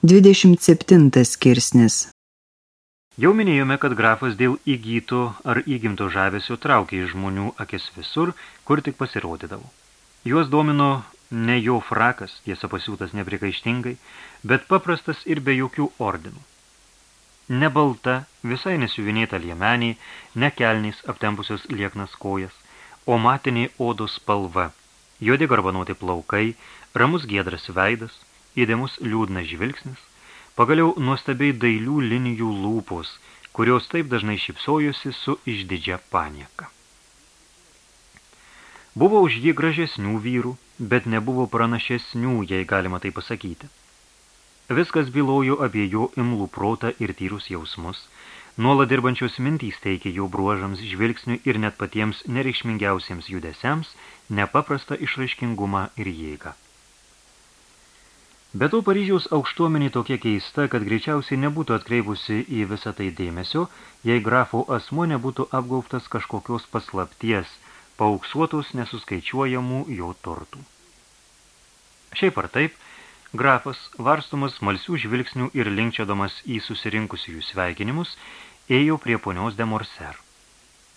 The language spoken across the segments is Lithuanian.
27 skirsnis Jau minėjome, kad grafas dėl įgyto ar įgimto žavesio traukė iš žmonių akis visur, kur tik pasirodydavo. Juos domino ne jo frakas, tiesa pasiūtas neprikaištingai, bet paprastas ir be jokių ordinų. Ne balta, visai nesiuvinėta liemenį, ne kelniais aptempusios lieknas kojas, o matiniai odos spalva, juodi garbanuoti plaukai, ramus giedras veidas – įdėmus liūdnas žvilgsnis, pagaliau nuostabiai dailių linijų lūpos, kurios taip dažnai šipsojusi su išdidžia panieka. Buvo už jį gražesnių vyrų, bet nebuvo pranašesnių, jei galima tai pasakyti. Viskas bylojo apie jo imlų protą ir tyrus jausmus, nuolat dirbančios mintys teikė jo bruožams, žvilgsniui ir net patiems nereikšmingiausiems judesiams nepaprastą išraiškingumą ir jėgą. Bet to Paryžiaus aukštuomenė tokia keista, kad greičiausiai nebūtų atkreipusi į visą tai dėmesio, jei grafo asmo nebūtų apgaubtas kažkokios paslapties, paauksuotos nesuskaičiuojamų jo turtų. Šiaip ar taip, grafas, varstumas malsių žvilgsnių ir linkčiadomas į susirinkusiųjų sveikinimus, ėjo prie ponios de Morser.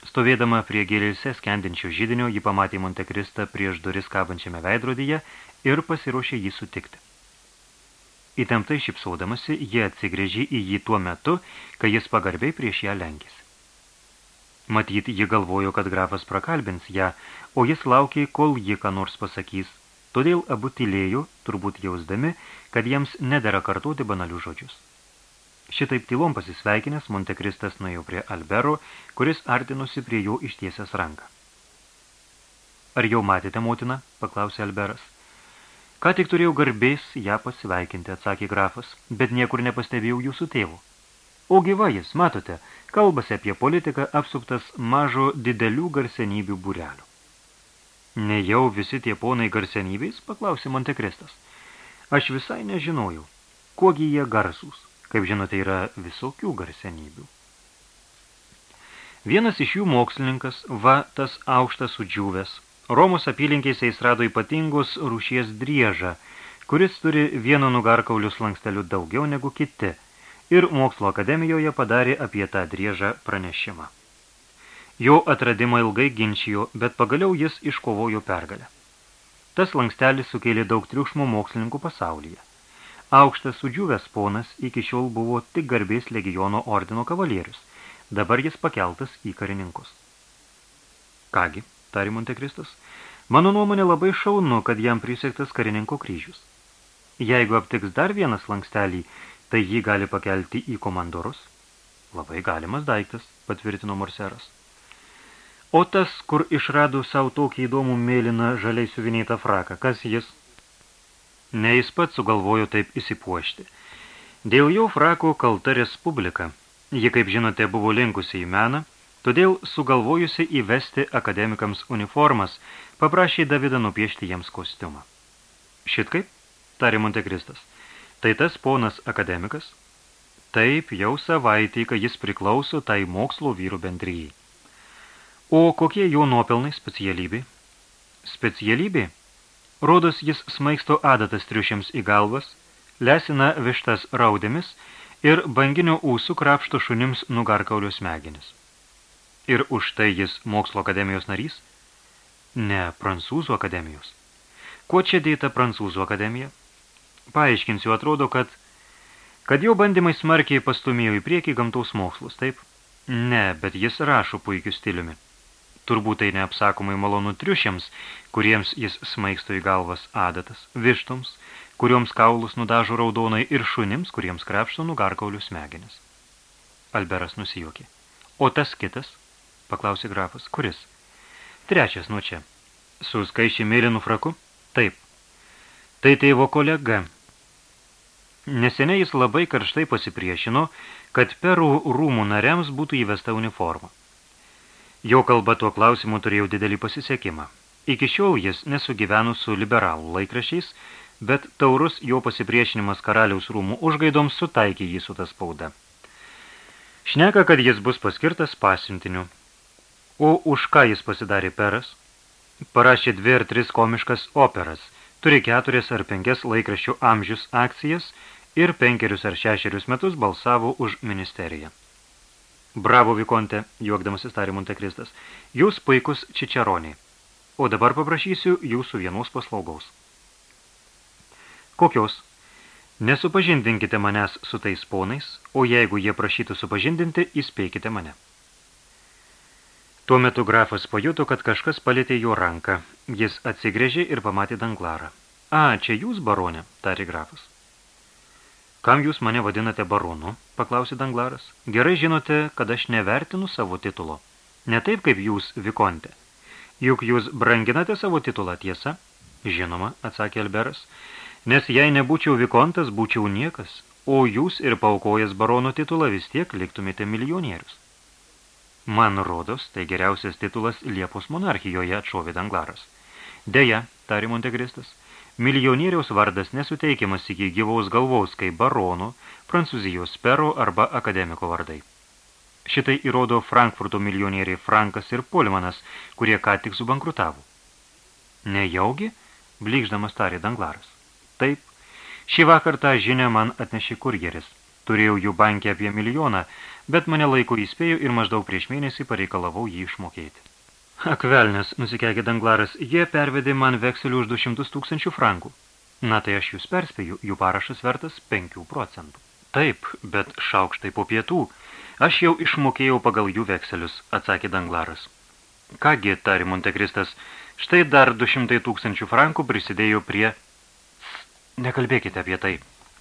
Stovėdama prie gėlėse skendinčio žydinio, ji pamatė Montekristą prieš duris kabančiame veidrodyje ir pasiruošė jį sutikti. Įtemptai šipsaudamasi, jie atsigrėžė į jį tuo metu, kai jis pagarbiai prieš ją lenkėsi. Matyt, ji galvojo, kad grafas prakalbins ją, o jis laukė, kol ji ką nors pasakys. Todėl abu tylėjo, turbūt jausdami, kad jiems nedera kartuoti banalių žodžius. Šitaip tylom pasisveikinęs, Montekristas nuėjo prie Albero, kuris artinusi prie jo ištiesęs ranką. Ar jau matėte, motina? paklausė Alberas. Ką tik turėjau garbės ją pasveikinti, atsakė grafas, bet niekur nepastebėjau jūsų tėvų. O gyva jis, matote, kalbasi apie politiką apsuptas mažo didelių garsenybių būrelių. Nejau visi tie ponai garsenybės, paklausė Montekristas. Aš visai nežinojau, kuogi jie garsūs, kaip žinote, yra visokių garsenybių. Vienas iš jų mokslininkas, va tas aukštas sudžiūvęs, Romos apylinkėse jis rado ypatingus rūšies driežą, kuris turi vieno nugarkaulių slankstelių daugiau negu kiti, ir mokslo akademijoje padarė apie tą driežą pranešimą. Jo atradimą ilgai ginčijo, bet pagaliau jis iškovojo pergalę. Tas lankstelis sukėlė daug triukšmų mokslininkų pasaulyje. Aukštas sudžiūvęs ponas iki šiol buvo tik garbės legiono ordino kavalierius, dabar jis pakeltas į karininkus. Kągi, tari Montekristas. Mano nuomonė labai šaunu, kad jam prisektas karininko kryžius. Jeigu aptiks dar vienas lankstelį, tai jį gali pakelti į komandorus. Labai galimas daiktas, patvirtino Morseras. O tas, kur išrado savo tokį įdomų mėlyną žaliai suvinėtą fraką, kas jis? Ne jis pats sugalvojo taip įsipuošti. Dėl jo frako kalta respublika. Ji, kaip žinote, buvo linkusi į meną, Todėl sugalvojusi įvesti akademikams uniformas, paprašė Davidą nupiešti jiems kostiumą. Šit kaip, tarė Montekristas, tai tas ponas akademikas? Taip, jau savaitį, kai jis priklauso tai mokslo vyrų bendryjai. O kokie jo nuopelnai specialybė? Specialybė? Rodos jis smaisto adatas triušiams į galvas, lesina vištas raudėmis ir banginio ūsų krapšto šunims nugarkaulio smegenis. Ir už tai jis mokslo akademijos narys? Ne, prancūzų akademijos. Kuo čia dėta prancūzų akademija? Paaiškinsiu, atrodo, kad, kad jo bandymai smarkiai pastumėjo į priekį gamtaus mokslus, taip? Ne, bet jis rašo puikiu stiliumi. Turbūt tai neapsakomai malonu triušiams, kuriems jis smaigsto į galvas adatas, vištoms, kurioms kaulus nudažo raudonai ir šunims, kuriems krapšto nugarkaulių smegenis. Alberas nusijuokė. O tas kitas – paklausė grafas. Kuris? Trečias nuo čia. Su skaičiai mėlynų fraku? Taip. Tai tėvo kolega. Neseniai jis labai karštai pasipriešino, kad perų rūmų nariams būtų įvesta uniforma. Jo kalba tuo klausimu turėjo didelį pasisekimą. Iki šiol jis nesugyveno su liberalų laikrašiais, bet taurus jo pasipriešinimas karaliaus rūmų užgaidoms sutaikė jį su ta spauda. Šneka, kad jis bus paskirtas pasiuntiniu. O už ką jis pasidarė peras? Parašė dvi ar tris komiškas operas, turi keturias ar penkias laikraščių amžius akcijas ir penkerius ar šešerius metus balsavo už ministeriją. Bravo, Vikonte, juokdamasis tarė Montekristas, jūs puikus čičeroniai. O dabar paprašysiu jūsų vienos paslaugaus. Kokios? Nesupažindinkite manęs su tais ponais, o jeigu jie prašytų supažindinti, įspėkite mane. Tuo metu grafas pajuto, kad kažkas palėtė jo ranką. Jis atsigrėžė ir pamatė danglarą. A, čia jūs, baronė, tarė grafas. Kam jūs mane vadinate baronu? paklausė danglaras. Gerai žinote, kad aš nevertinu savo titulo. Ne taip, kaip jūs, Vikonte. Juk jūs branginate savo titulą, tiesa? Žinoma, atsakė Alberas. Nes jei nebūčiau Vikontas, būčiau niekas, o jūs ir paukojęs barono titulą vis tiek liktumėte milijonierius. Man rodos, tai geriausias titulas Liepos monarchijoje atšovė Danglaras. Deja, tarė Montegristas, milijonieriaus vardas nesuteikiamas iki gyvaus galvaus kaip baronų, prancūzijos pero arba akademiko vardai. Šitai įrodo Frankfurto milijonieriai Frankas ir Polmanas, kurie ką tik subankrutavo. Nejaugi? Blikždamas tarė Danglaras. Taip, šį vakar tą žinę man atnešė kurjeris. Turėjau jų bankė apie milijoną, bet mane laiko įspėjo ir maždaug prieš mėnesį pareikalavau jį išmokėti. Akvelnis, nusikekė Danglaras, jie pervedė man vekselių už 200 tūkstančių frankų. Na tai aš jūs perspėju, jų parašas vertas 5 procentų. Taip, bet šaukštai po pietų. Aš jau išmokėjau pagal jų vekselius, atsakė Danglaras. Kągi, tari Montekristas, štai dar 200 tūkstančių frankų prisidėjo prie... Nekalbėkite apie tai,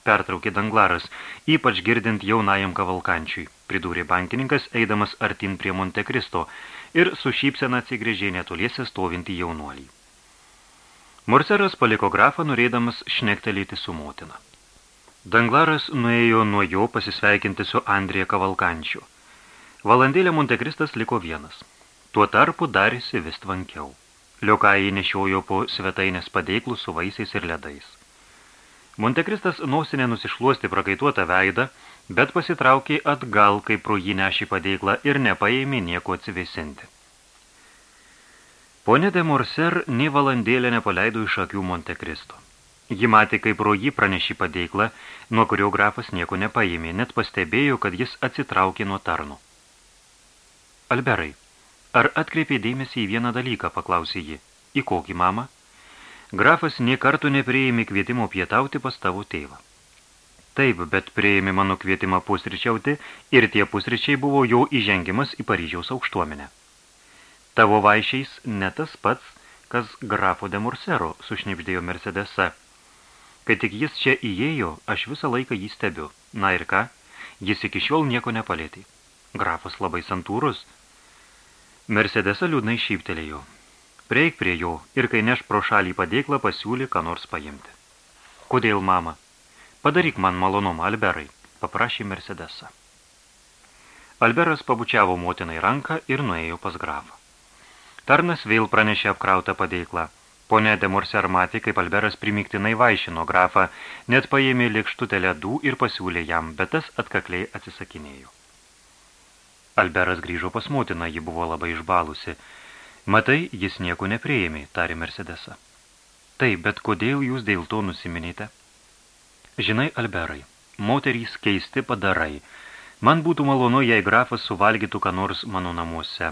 pertraukė Danglaras, ypač girdint jaunajam kavalkančiui, pridūrė bankininkas, eidamas artin prie Montekristo ir su šypsena atsigrėžė netoliese stovinti jaunuolį. Morseras paliko grafą, norėdamas šnektelėti su motina. Danglaras nuėjo nuo jo pasisveikinti su Andrija Kavalkančiu. Valandėlė Montekristas liko vienas. Tuo tarpu darėsi vis tvankiau. Liokajai nešiojo po svetainės padeiklų su vaisiais ir ledais. Montekristas nosinė nusišluosti prakaituotą veidą, bet pasitraukė atgal, kai pro jį nešį padeiklą ir nepaėmė nieko atsivėsinti. Pone de Morser nei valandėlę nepaleido iš akių Montekristo. Ji matė, kaip pro jį pranešį padeiklą, nuo kurio grafas nieko nepaėmė, net pastebėjo, kad jis atsitraukė nuo tarno. Alberai, ar atkreipė dėmesį į vieną dalyką, paklausė ji. Į kokį, mama? Grafas nie kartų nepriėmė kvietimo pietauti pas tavo tėvą. Taip, bet priėmė mano kvietimą pusryčiauti ir tie pusryčiai buvo jo įžengimas į Paryžiaus aukštuomenę. Tavo vaišiais ne tas pats, kas grafo de Mursero, sušnipždėjo Mercedesa. Kai tik jis čia įėjo, aš visą laiką jį stebiu. Na ir ką? Jis iki šiol nieko nepalėtė. Grafas labai santūrus. Mercedesa liūdnai šyptelėjo. Prieik prie jo ir kai neš pro šalį padėklą pasiūlė, ką nors paimti. Kodėl, mama? Padaryk man malonumą, Alberai, paprašė Mercedesa. Alberas pabučiavo motinai ranką ir nuėjo pas grafą. Tarnas vėl pranešė apkrautą padėklą. Pone de Morser matė, kaip Alberas primiktinai vaišino grafą, net paėmė lėkštutę ledų ir pasiūlė jam, bet tas atkakliai atsisakinėjo. Alberas grįžo pas motiną, ji buvo labai išbalusi, Matai, jis nieko nepriėmė, tarė Mercedesa. Taip, bet kodėl jūs dėl to nusiminėte? Žinai, Alberai, moterys keisti padarai. Man būtų malonu, jei grafas suvalgytų ką nors mano namuose.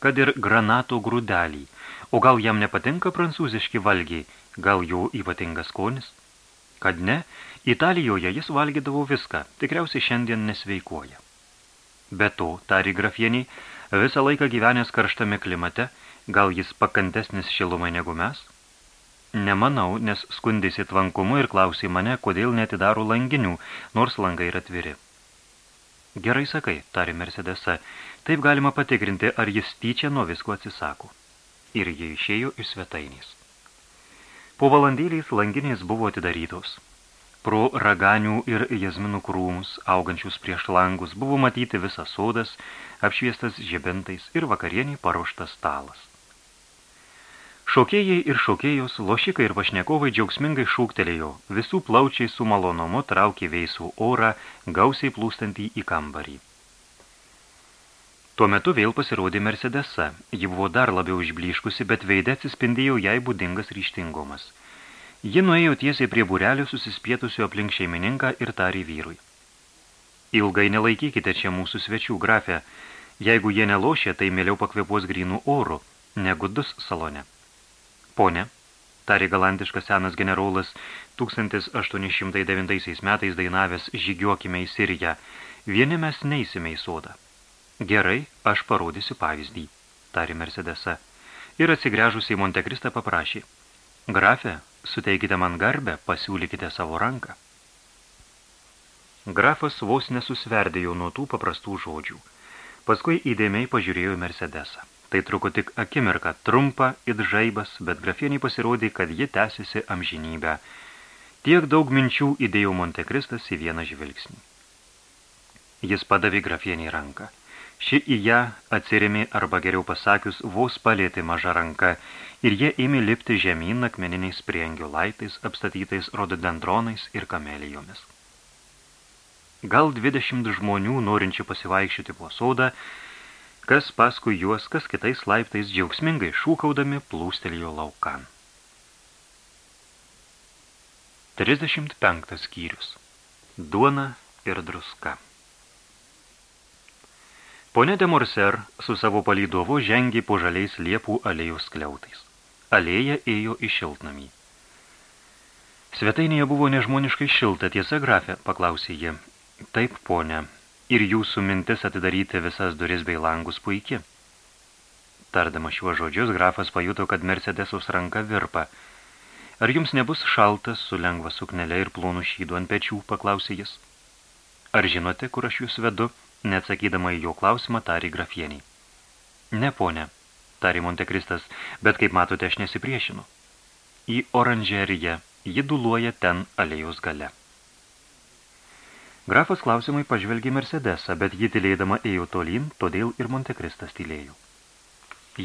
Kad ir granato grūdelį. O gal jam nepatinka prancūziški valgiai? Gal jo ypatingas skonis? Kad ne, Italijoje jis valgydavo viską, tikriausiai šiandien nesveikuoja. Be to, tari grafieniai, visą laiką gyvenęs karštame klimate, gal jis pakantesnis šilumai negu mes? Nemanau, nes skundėsi tvankumu ir klausė mane, kodėl netidaro langinių, nors langai yra atviri. Gerai sakai, tarė Mercedesa, taip galima patikrinti, ar jis tyčia nuo visko atsisako. Ir jie išėjo iš svetainės. Po valandėliais langinės buvo atidarytos. Pro raganių ir jazminų krūmus, augančius prieš langus, buvo matyti visas sodas, apšviestas žibintais ir vakarieniai paruoštas stalas. Šokėjai ir šokėjos, lošikai ir pašnekovai džiaugsmingai šūktelėjo, visų plaučiai su malonumu traukė veisų orą, gausiai plūstantį į kambarį. Tuo metu vėl pasirodė Mercedesa. Ji buvo dar labiau išbliškusi, bet veidė atsispindėjo jai būdingas ryštingumas – Ji nuėjo tiesiai prie būrelio susispietusių aplink šeimininką ir tarė vyrui. Ilgai nelaikykite čia mūsų svečių, grafę. Jeigu jie nelošia, tai mieliau pakvepuos grynų orų, negu dus salone. Pone, tarė galantiškas senas generolas 1809 metais dainavęs žygiuokime į Siriją, vieni mes neįsime į sodą. Gerai, aš parodysiu pavyzdį, tarė Mercedesa, ir atsigręžusi į Montekristą paprašė. Grafe, suteikite man garbę, pasiūlykite savo ranką. Grafas vos nesusverdėjo nuo tų paprastų žodžių. Paskui įdėmiai pažiūrėjo Mercedesą. Tai truko tik akimirką, trumpa it žaibas, bet grafieniai pasirodė, kad ji tęsiasi amžinybę. Tiek daug minčių įdėjo Montekristas į vieną žvilgsnį. Jis padavė grafieniai ranką. Ši į ją atsirėmė, arba geriau pasakius, vos palėtė mažą ranką ir jie ėmė lipti žemyn akmeniniais priengių laitais, apstatytais rododendronais ir kamelijomis. Gal 20 žmonių, norinčių pasivaikščioti po sodą, kas paskui juos, kas kitais laiptais džiaugsmingai šūkaudami plūstelėjo laukan. 35 skyrius. Duona ir druska. Pone de Morser su savo palydovu žengė po žaliais liepų alėjos kliautais. Alėja ėjo į šiltnamį. Svetainėje buvo nežmoniškai šilta, tiesa, grafė, paklausė ji. Taip, ponė, ir jūsų mintis atidaryti visas duris bei langus puiki. Tardama šiuos žodžius, grafas pajuto, kad Mercedesus ranka virpa. Ar jums nebus šaltas su lengva suknelė ir plonų šydų ant pečių, paklausė jis. Ar žinote, kur aš jūs vedu, neatsakydama į jo klausimą, tarė grafieniai. Ne, ponė, tarė Montekristas, bet kaip matote, aš nesipriešinu. Į oranžeriją, ji duluoja ten alėjos gale. Grafas klausimai pažvelgė Mercedesą, bet ji tylėdama ėjo tolyn, todėl ir Montekristas tylėjo.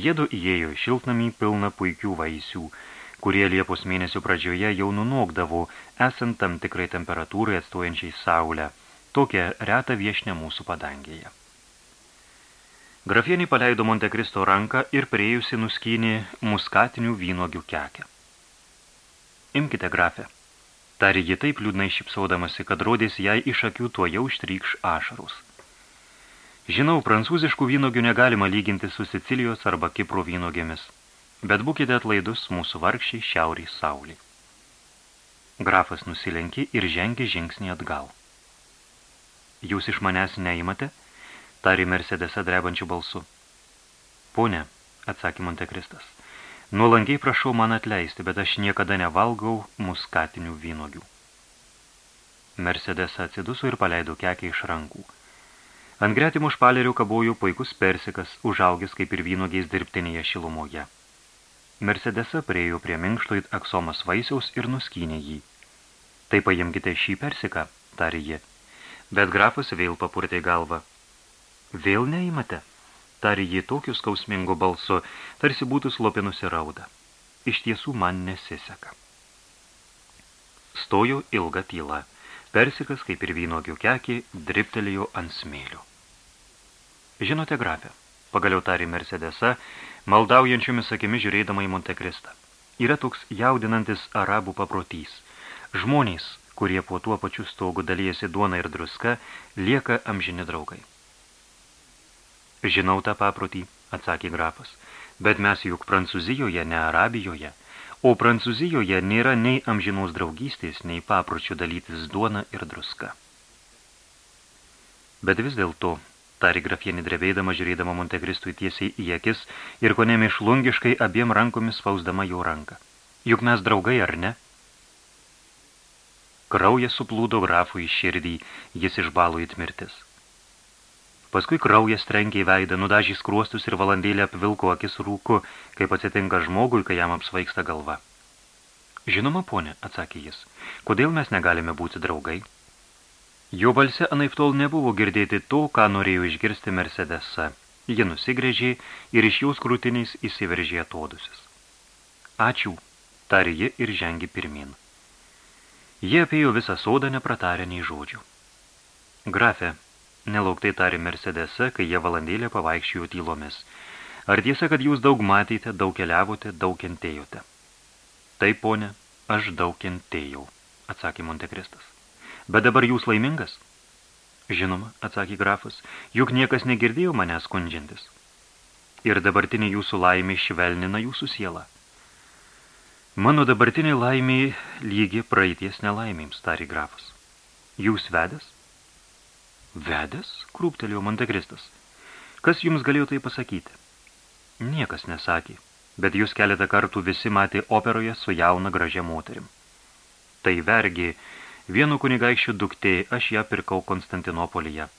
Jėdu įėjo į šiltnamį pilną puikių vaisių, kurie Liepos mėnesio pradžioje jau nunokdavo, esant tam tikrai temperatūrai atstojančiai saulę, tokią retą viešnę mūsų padangėje. Grafienį paleido Montekristo ranką ir priejusi nuskynė muskatinių vynogių kekę. Imkite grafę, Tarė ji taip liūdnai šipsaudamasi, kad rodės jai iš akių tuo jau ištrykš ašarus. Žinau, prancūziškų vynogių negalima lyginti su Sicilijos arba Kipro vynogėmis, bet būkite atlaidus mūsų vargšiai šiauriai saulį. Grafas nusilenkė ir žengė žingsnį atgal. Jūs iš manęs neimate? Tarė Mercedesa drebančių balsu. Pone, atsakė Montekristas, Nuolankiai prašau man atleisti, bet aš niekada nevalgau muskatinių vynogių. Mercedes atsiduso ir paleido kekę iš rankų. Ant gretimų špalerių kabojo puikus persikas, užaugęs kaip ir vynogiais dirbtinėje šilumoje. Mercedesa priejo prie minkšto it aksomas vaisiaus ir nuskynė jį. Tai paimkite šį persiką, tarė ji. Bet grafas vėl papurtė galvą. Vėl neimate? Tarė jį tokiu skausmingu balsu, tarsi būtų slopinusi raudą. Iš tiesų man nesiseka. Stojo ilga tyla. Persikas, kaip ir vynogių kekį, driptelėjo ant smėlio. Žinote, grafė, pagaliau tarė Mercedesa, maldaujančiomis akimi žiūrėdama į Montekristą. Yra toks jaudinantis arabų paprotys. Žmonės, kurie po tuo pačiu stogu dalyjasi duona ir druska, lieka amžini draugai. Žinau tą paprotį, atsakė grafas, bet mes juk Prancūzijoje, ne Arabijoje, o Prancūzijoje nėra nei amžinos draugystės, nei papročių dalytis duona ir druska. Bet vis dėlto, tari grafienį drebėdama, žiūrėdama Montekristui tiesiai į akis ir ko nemišlungiškai abiem rankomis spausdama jo ranką. Juk mes draugai, ar ne? Kraujas suplūdo grafų į širdį, jis išbalo it mirtis. Paskui kraujas trenkė į veidą, nudažė skruostus ir valandėlę apvilko akis rūku, kaip atsitinka žmogui, kai jam apsvaigsta galva. Žinoma, ponė, atsakė jis, kodėl mes negalime būti draugai? Jo balse anaiptol nebuvo girdėti to, ką norėjo išgirsti Mercedesa. Ji nusigrėžė ir iš jaus krūtiniais įsiveržė atodusis. Ačiū, tarė ji ir žengė pirmin. Jie apėjo visą sodą nepratarę nei žodžių. Grafe, Nelauktai tarė Mercedese, kai jie valandėlę pavaikščiojo tylomis. Ar tiesa, kad jūs daug matėte, daug keliavote, daug kentėjote? Taip, ponė, aš daug kentėjau, atsakė Montekristas. Bet dabar jūs laimingas? Žinoma, atsakė grafas, juk niekas negirdėjo mane skundžiantis. Ir dabartinė jūsų laimė švelnina jūsų sielą. Mano dabartinė laimė lygi praeities nelaimėms, tarė grafas. Jūs vedęs? Vedęs? krūptelėjo Montekristas. Kas jums galėjo tai pasakyti? Niekas nesakė, bet jūs keletą kartų visi matė operoje su jauna gražia moterim. Tai vergi, vienu kunigaiščių duktė, aš ją pirkau Konstantinopolyje.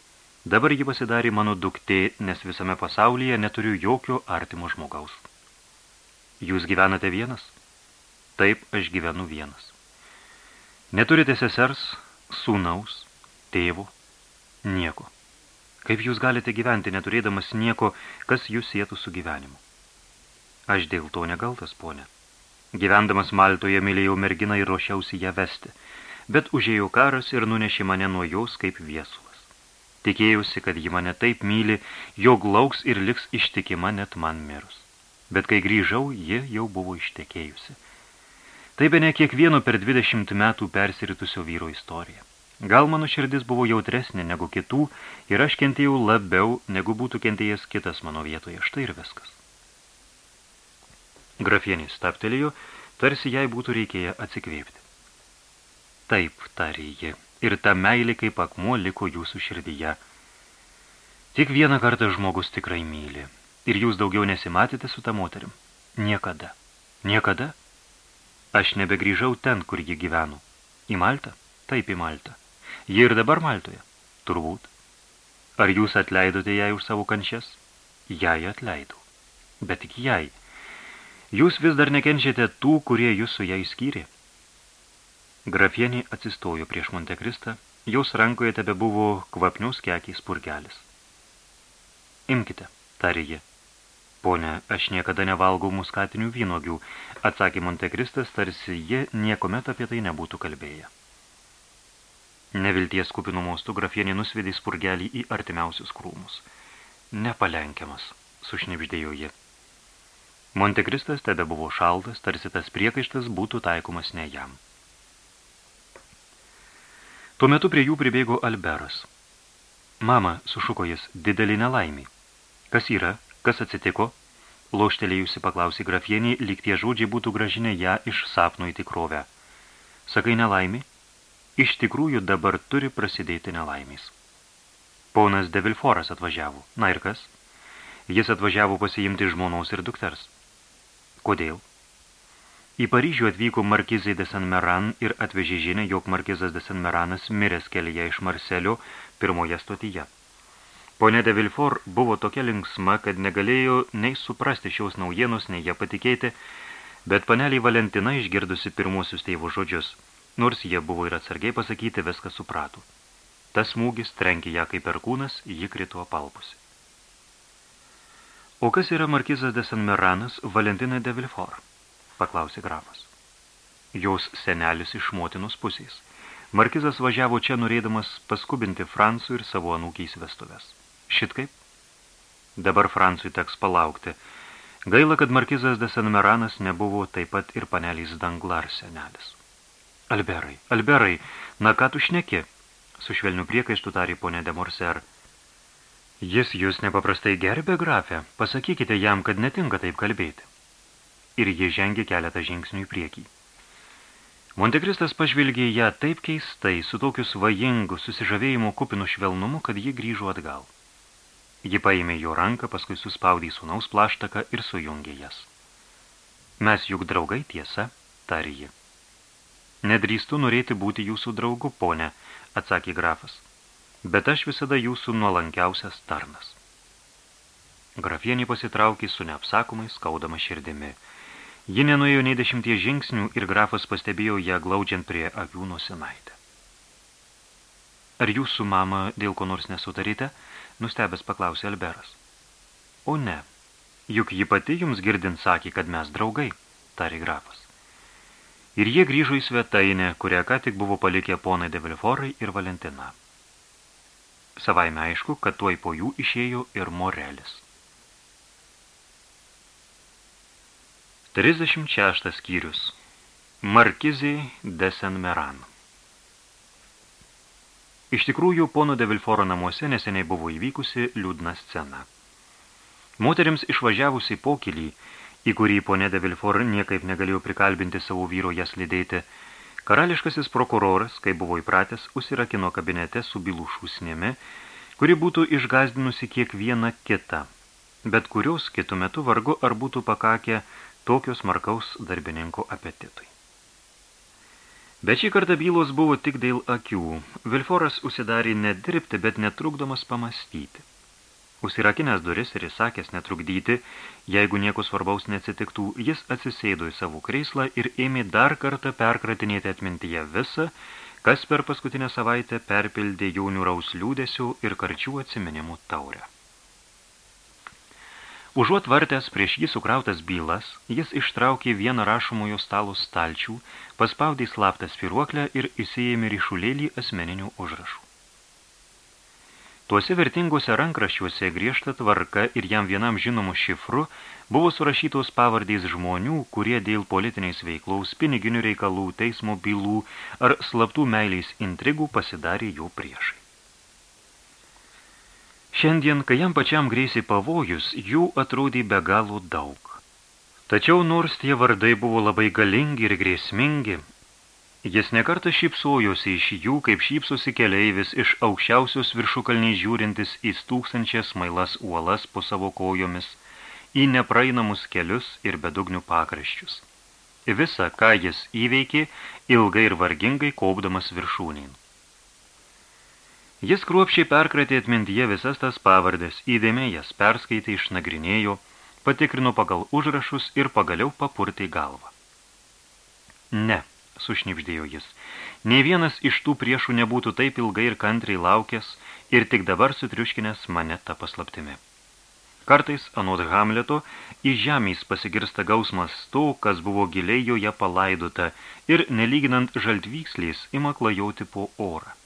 Dabar ji pasidarė mano duktė, nes visame pasaulyje neturiu jokio artimo žmogaus. Jūs gyvenate vienas? Taip, aš gyvenu vienas. Neturite sesers, sūnaus, tėvo, nieko. Kaip jūs galite gyventi, neturėdamas nieko, kas jūs sėtų su gyvenimu? Aš dėl to negaltas, ponė. Gyvendamas Maltoje mylėjau merginą ir ruošiausi ją vesti, bet užėjo karas ir nunešė mane nuo jos kaip viesulas. Tikėjausi, kad ji mane taip myli, jog lauks ir liks ištikima net man mirus. Bet kai grįžau, ji jau buvo ištekėjusi. Tai be ne kiekvieno per 20 metų persiritusio vyro istorija. Gal mano širdis buvo jautresnė negu kitų ir aš kentėjau labiau, negu būtų kentėjęs kitas mano vietoje. Štai ir viskas. Grafienė staptelėjo, tarsi jai būtų reikėję atsikvėpti. Taip, tarė ji, ir ta meilė kaip akmuo liko jūsų širdyje. Tik vieną kartą žmogus tikrai myli. Ir jūs daugiau nesimatėte su ta moterim? Niekada. Niekada? Aš nebegrįžau ten, kur ji gyveno. Į Maltą? Taip, į Maltą. Ji ir dabar Maltoje? Turbūt. Ar jūs atleidote jai už savo kančias? Jai atleidau. Bet tik jai. Jūs vis dar nekenčiate tų, kurie jūs su jai skyrė. Grafienė atsistojo prieš Montekristą, jos rankoje tebe buvo kvapnius kekiais purgelis. Imkite, tarė ji. Pone, aš niekada nevalgau muskatinių vynogių, atsakė Montekristas, tarsi jie niekomet apie tai nebūtų kalbėję. Nevilties kupinų mostų grafienė nusvedė spurgelį į artimiausius krūmus. Nepalenkiamas, sušnipždėjo ji. Montekristas tada buvo šaltas, tarsi tas priekaištas būtų taikomas ne jam. Tuo metu prie jų pribėgo Alberas. Mama, sušuko jis, didelį nelaimį. Kas yra? Kas atsitiko? Loštelėjusi paklausė grafienį, lyg tie žodžiai būtų gražinę ją iš sapno į tikrovę. Sakai nelaimį? Iš tikrųjų dabar turi prasidėti nelaimės. Ponas Devilforas atvažiavo. Na ir kas? Jis atvažiavo pasiimti žmonos ir dukters. Kodėl? Į Paryžių atvyko Markizai de San Meran ir atvežė žinę, jog Markizas de San Meranas miręs kelyje iš Marselio pirmoje stotyje. Pone de Vilfor buvo tokia linksma, kad negalėjo nei suprasti šios naujienos, nei ją patikėti, bet paneliai Valentina išgirdusi pirmuosius tėvų žodžius – Nors jie buvo ir atsargiai pasakyti, viską suprato. Tas smūgis trenkė ją kaip perkūnas, ji krito apalpusi. O kas yra markizas de San Meranas Valentina de Vilfort? paklausė grafas. Jos senelis iš motinos pusės. Markizas važiavo čia norėdamas paskubinti Francų ir savo anūkiais vestuvės. Šitkaip? Dabar Francui teks palaukti. Gaila, kad Markizas de San Meranas nebuvo taip pat ir panelys Danglar senelis. Alberai, Alberai, na ką tu šneki? Su švelniu priekaištu tarė ponė de Morser. Jis jūs nepaprastai gerbė grafę, pasakykite jam, kad netinka taip kalbėti. Ir jie žengė keletą žingsnių į priekį. Montekristas pažvilgė ją taip keistai, su tokiu svajingu susižavėjimo kupinu švelnumu, kad ji grįžo atgal. Ji paėmė jo ranką, paskui suspaudė sūnaus plaštaką ir sujungė jas. Mes juk draugai tiesa, tarė ji. Nedrįstu norėti būti jūsų draugu, ponė, atsakė grafas, bet aš visada jūsų nuolankiausias tarnas. Grafienį pasitraukė su neapsakomai skaudama širdimi. Ji nenuėjo nei dešimties žingsnių ir grafas pastebėjo ją glaudžiant prie akių nusinaitę. Ar jūs su mama dėl ko nors nesutarite? Nustebęs paklausė Alberas. O ne, juk ji pati jums girdint sakė, kad mes draugai, tarė grafas ir jie grįžo į svetainę, kurią ką tik buvo palikę ponai de Vilforai ir Valentina. Savaime aišku, kad tuoj po jų išėjo ir Morelis. 36 skyrius Markizai de Senmeran Iš tikrųjų, pono de Vilforo namuose neseniai buvo įvykusi liūdna scena. Moterims išvažiavusi pokylį, į kurį ponė de Vilfor niekaip negalėjo prikalbinti savo vyro jas lydėti, karališkasis prokuroras, kai buvo įpratęs, užsirakino kabinete su bylų šūsnėmi, kuri būtų išgazdinusi kiekvieną kitą, bet kurios kitų metu vargu ar būtų pakakę tokios markaus darbininko apetitui. Bet šį kartą bylos buvo tik dėl akių. Vilforas užsidarė nedirbti, bet netrukdomas pamastyti. Užsirakinęs duris ir įsakęs netrukdyti, jeigu nieko svarbaus neatsitiktų, jis atsisėdo į savo kreislą ir ėmė dar kartą perkratinėti atmintyje visą, kas per paskutinę savaitę perpildė jaunių raus liūdėsių ir karčių atsiminimų taurę. Užuot vartęs prieš jį sukrautas bylas, jis ištraukė vieną rašomojo stalo stalčių, paspaudė slaptą spiruoklę ir įsijėmė ryšulėlį asmeninių užrašų. Tuose vertinguose rankraščiuose griežta tvarka ir jam vienam žinomu šifru buvo surašytos pavardės žmonių, kurie dėl politiniais veiklaus, piniginių reikalų, teismo bylų ar slaptų meiliais intrigų pasidarė jo priešai. Šiandien, kai jam pačiam grėsi pavojus, jų atrodė be galo daug. Tačiau nors tie vardai buvo labai galingi ir grėsmingi, jis nekartą šypsojosi iš jų, kaip šypsosi keleivis iš aukščiausios viršukalniai žiūrintis į stūksančias mailas uolas po savo kojomis, į nepraeinamus kelius ir bedugnių pakraščius. Visa, ką jis įveikė, ilgai ir vargingai kaupdamas viršūnyn. Jis kruopšiai perkratė atmintyje visas tas pavardės, įdėmė jas perskaitė, išnagrinėjo, patikrino pagal užrašus ir pagaliau papurtė galvą. Ne, sušnipždėjo jis, nei vienas iš tų priešų nebūtų taip ilgai ir kantriai laukęs ir tik dabar sutriuškinęs mane tą paslaptimi. Kartais, anot Hamleto, iš žemės pasigirsta gausmas to, kas buvo giliai joje palaidota ir, nelyginant žaltvyksliais, ima klajoti po orą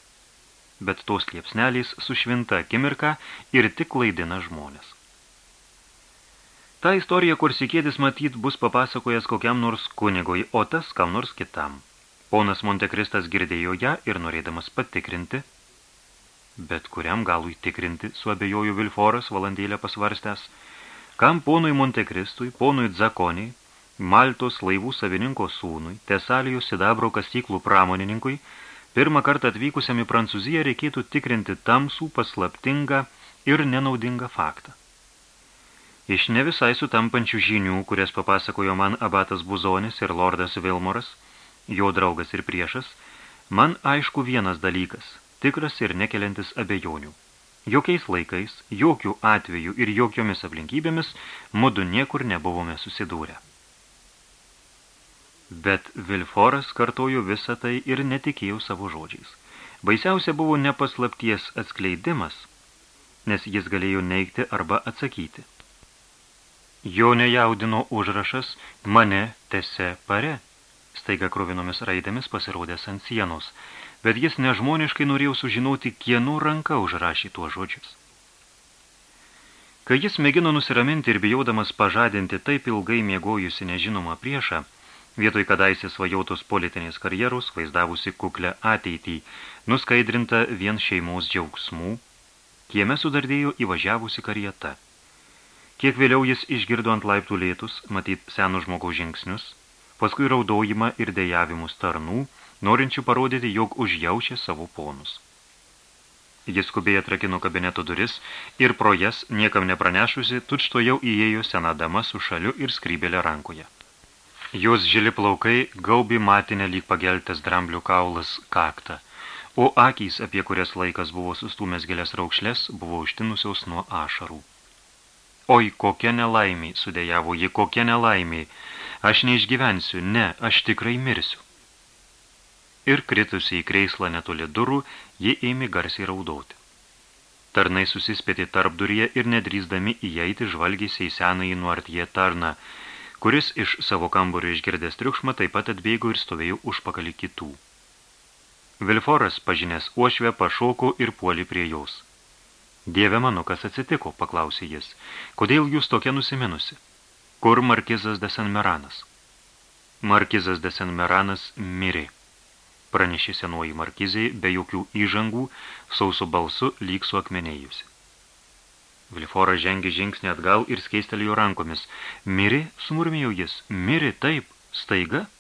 bet tos liepsnelės sušvinta akimirka ir tik klaidina žmonės. Ta istorija, kur sikėtis matyt, bus papasakojęs kokiam nors kunigui, o tas kam nors kitam. Ponas Montekristas girdėjo ją ir norėdamas patikrinti, bet kuriam galui tikrinti, suabejojo Vilforas valandėlę pasvarstęs, kam ponui Montekristui, ponui Dzakoniai, Maltos laivų savininko sūnui, Tesalijos sidabro kastyklų pramonininkui, Pirmą kartą atvykusiam į Prancūziją reikėtų tikrinti tamsų, paslaptingą ir nenaudingą faktą. Iš ne visai sutampančių žinių, kurias papasakojo man abatas Buzonis ir lordas Vilmoras, jo draugas ir priešas, man aišku vienas dalykas, tikras ir nekeliantis abejonių. Jokiais laikais, jokių atvejų ir jokiomis aplinkybėmis mudu niekur nebuvome susidūrę. Bet Vilforas kartojo visą tai ir netikėjo savo žodžiais. Baisiausia buvo nepaslapties atskleidimas, nes jis galėjo neigti arba atsakyti. Jo nejaudino užrašas mane tese pare, staiga kruvinomis raidėmis pasirodęs ant sienos, bet jis nežmoniškai norėjo sužinoti, kieno ranka užrašė tuos žodžius. Kai jis mėgino nusiraminti ir bijaudamas pažadinti taip ilgai miegojusi nežinomą priešą, vietoj kadaise svajautos politinės karjeros, vaizdavusi kuklę ateitį, nuskaidrinta vien šeimos džiaugsmų, kieme sudardėjo įvažiavusi karieta. Kiek vėliau jis išgirdo ant laiptų lėtus, matyt senų žmogaus žingsnius, paskui raudojimą ir dejavimus tarnų, norinčių parodyti, jog užjaučia savo ponus. Jis skubiai atrakino kabineto duris ir pro jas, niekam nepranešusi, tučto jau įėjo sena dama su šaliu ir skrybėlė rankoje. Jos žili plaukai gaubi matinę lyg pageltęs dramblių kaulas kaktą, o akys, apie kurias laikas buvo sustūmęs gėlės raukšlės, buvo užtinusiaus nuo ašarų. Oi, kokia nelaimė, sudėjavo ji, kokia nelaimė, aš neišgyvensiu, ne, aš tikrai mirsiu. Ir kritusi į kreislą netoli durų, ji ėmė garsiai raudoti. Tarnai susispėti tarp duryje ir nedrįsdami įeiti žvalgėsi į senąjį nuartie tarną, kuris iš savo kambario išgirdęs triukšmą taip pat atbėgo ir stovėjo užpakalį kitų. Vilforas, pažinęs uošvę, pašoko ir puoli prie jos. Dieve mano, kas atsitiko, paklausė jis. Kodėl jūs tokia nusiminusi? Kur markizas de San Meranas? Markizas de Senmeranas mirė. Pranešė senoji markizai be jokių įžangų, sausu balsu lyg su akmenėjusi. Vilforas žengė žingsnį atgal ir skeistelėjo rankomis. Mirė, sumurmėjo jis, mirė taip, staiga –